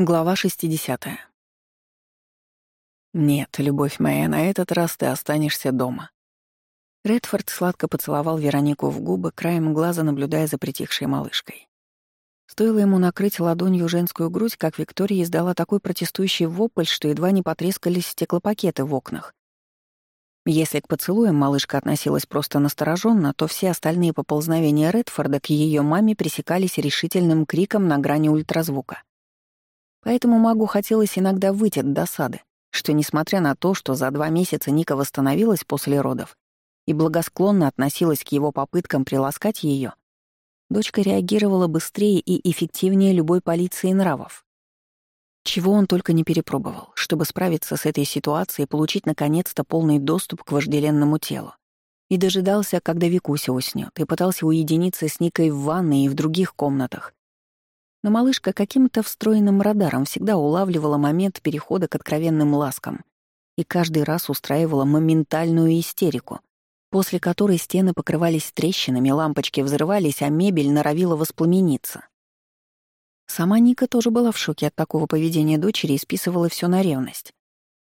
Глава 60. «Нет, любовь моя, на этот раз ты останешься дома». Редфорд сладко поцеловал Веронику в губы, краем глаза наблюдая за притихшей малышкой. Стоило ему накрыть ладонью женскую грудь, как Виктория издала такой протестующий вопль, что едва не потрескались стеклопакеты в окнах. Если к поцелуям малышка относилась просто настороженно, то все остальные поползновения Редфорда к ее маме пресекались решительным криком на грани ультразвука. Поэтому магу хотелось иногда выйти от досады, что, несмотря на то, что за два месяца Ника восстановилась после родов и благосклонно относилась к его попыткам приласкать ее, дочка реагировала быстрее и эффективнее любой полиции нравов. Чего он только не перепробовал, чтобы справиться с этой ситуацией и получить наконец-то полный доступ к вожделенному телу. И дожидался, когда Викуся уснет, и пытался уединиться с Никой в ванной и в других комнатах, но малышка каким-то встроенным радаром всегда улавливала момент перехода к откровенным ласкам и каждый раз устраивала моментальную истерику, после которой стены покрывались трещинами, лампочки взрывались, а мебель норовила воспламениться. Сама Ника тоже была в шоке от такого поведения дочери и списывала все на ревность.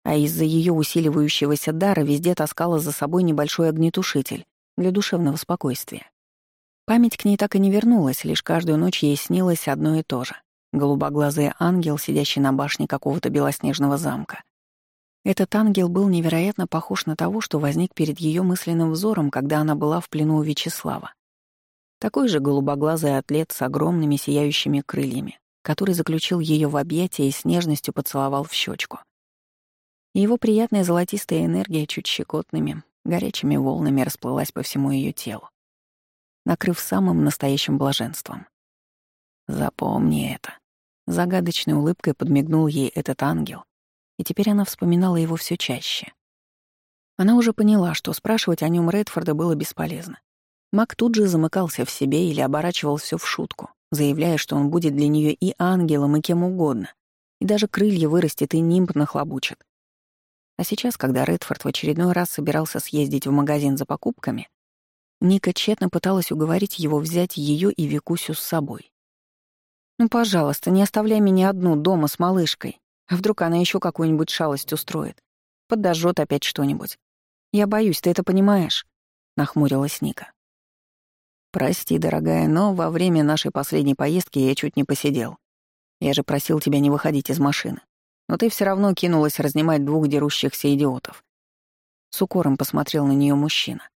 А из-за ее усиливающегося дара везде таскала за собой небольшой огнетушитель для душевного спокойствия. Память к ней так и не вернулась, лишь каждую ночь ей снилось одно и то же. Голубоглазый ангел, сидящий на башне какого-то белоснежного замка. Этот ангел был невероятно похож на того, что возник перед ее мысленным взором, когда она была в плену у Вячеслава. Такой же голубоглазый атлет с огромными сияющими крыльями, который заключил ее в объятия и с нежностью поцеловал в щечку. Его приятная золотистая энергия чуть щекотными, горячими волнами расплылась по всему ее телу накрыв самым настоящим блаженством. «Запомни это». Загадочной улыбкой подмигнул ей этот ангел, и теперь она вспоминала его все чаще. Она уже поняла, что спрашивать о нем Редфорда было бесполезно. Мак тут же замыкался в себе или оборачивал все в шутку, заявляя, что он будет для нее и ангелом, и кем угодно, и даже крылья вырастет и нимб нахлобучит. А сейчас, когда Редфорд в очередной раз собирался съездить в магазин за покупками, Ника тщетно пыталась уговорить его взять ее и Викусю с собой. «Ну, пожалуйста, не оставляй меня одну дома с малышкой. А вдруг она еще какую-нибудь шалость устроит? Подожжет опять что-нибудь. Я боюсь, ты это понимаешь?» — нахмурилась Ника. «Прости, дорогая, но во время нашей последней поездки я чуть не посидел. Я же просил тебя не выходить из машины. Но ты все равно кинулась разнимать двух дерущихся идиотов». С укором посмотрел на нее мужчина.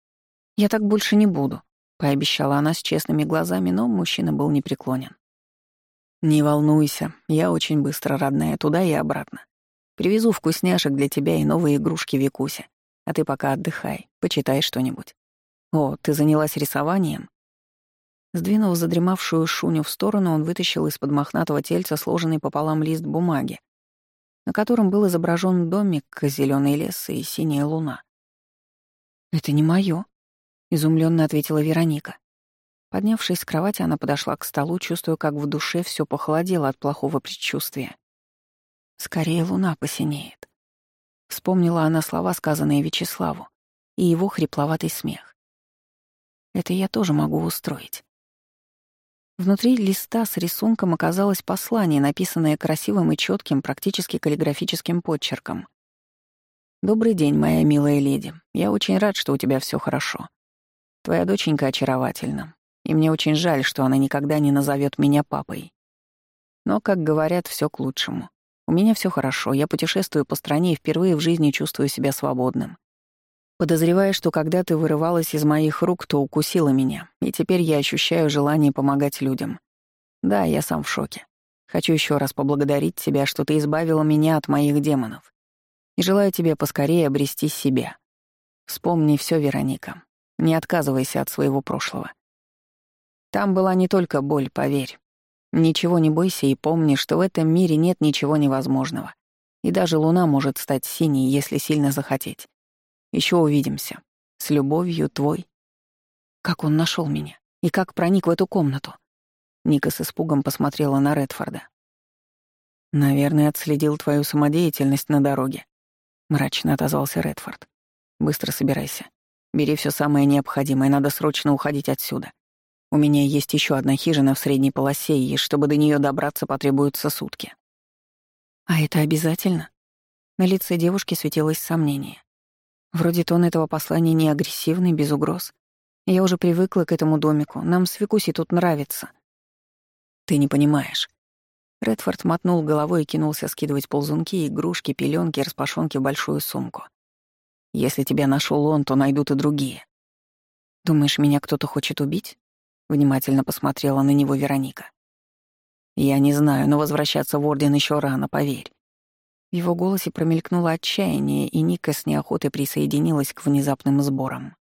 «Я так больше не буду», — пообещала она с честными глазами, но мужчина был непреклонен. «Не волнуйся, я очень быстро, родная, туда и обратно. Привезу вкусняшек для тебя и новые игрушки Викусе. А ты пока отдыхай, почитай что-нибудь. О, ты занялась рисованием?» Сдвинув задремавшую шуню в сторону, он вытащил из-под мохнатого тельца сложенный пополам лист бумаги, на котором был изображен домик, зеленый лес и синяя луна. «Это не моё», изумленно ответила Вероника. Поднявшись с кровати, она подошла к столу, чувствуя, как в душе все похолодело от плохого предчувствия. Скорее луна посинеет. Вспомнила она слова, сказанные Вячеславу, и его хрипловатый смех. Это я тоже могу устроить. Внутри листа с рисунком оказалось послание, написанное красивым и четким, практически каллиграфическим подчерком. «Добрый день, моя милая леди. Я очень рад, что у тебя все хорошо. Твоя доченька очаровательна, и мне очень жаль, что она никогда не назовет меня папой. Но, как говорят, все к лучшему. У меня все хорошо, я путешествую по стране и впервые в жизни чувствую себя свободным. Подозревая, что когда ты вырывалась из моих рук, то укусила меня, и теперь я ощущаю желание помогать людям. Да, я сам в шоке. Хочу еще раз поблагодарить тебя, что ты избавила меня от моих демонов. И желаю тебе поскорее обрести себя. Вспомни все, Вероника. Не отказывайся от своего прошлого. Там была не только боль, поверь. Ничего не бойся и помни, что в этом мире нет ничего невозможного. И даже луна может стать синей, если сильно захотеть. Еще увидимся. С любовью, твой. Как он нашел меня? И как проник в эту комнату? Ника с испугом посмотрела на Редфорда. «Наверное, отследил твою самодеятельность на дороге», — мрачно отозвался Редфорд. «Быстро собирайся. Бери все самое необходимое, надо срочно уходить отсюда. У меня есть еще одна хижина в средней полосе, и чтобы до нее добраться, потребуются сутки. А это обязательно? На лице девушки светилось сомнение. Вроде тон этого послания не агрессивный, без угроз. Я уже привыкла к этому домику, нам с Викуси тут нравится. Ты не понимаешь. Редфорд мотнул головой и кинулся скидывать ползунки, игрушки, пеленки, распашонки в большую сумку. Если тебя нашел он, то найдут и другие. Думаешь, меня кто-то хочет убить? Внимательно посмотрела на него Вероника. Я не знаю, но возвращаться в Орден еще рано, поверь. В его голосе промелькнуло отчаяние, и Ника с неохотой присоединилась к внезапным сборам.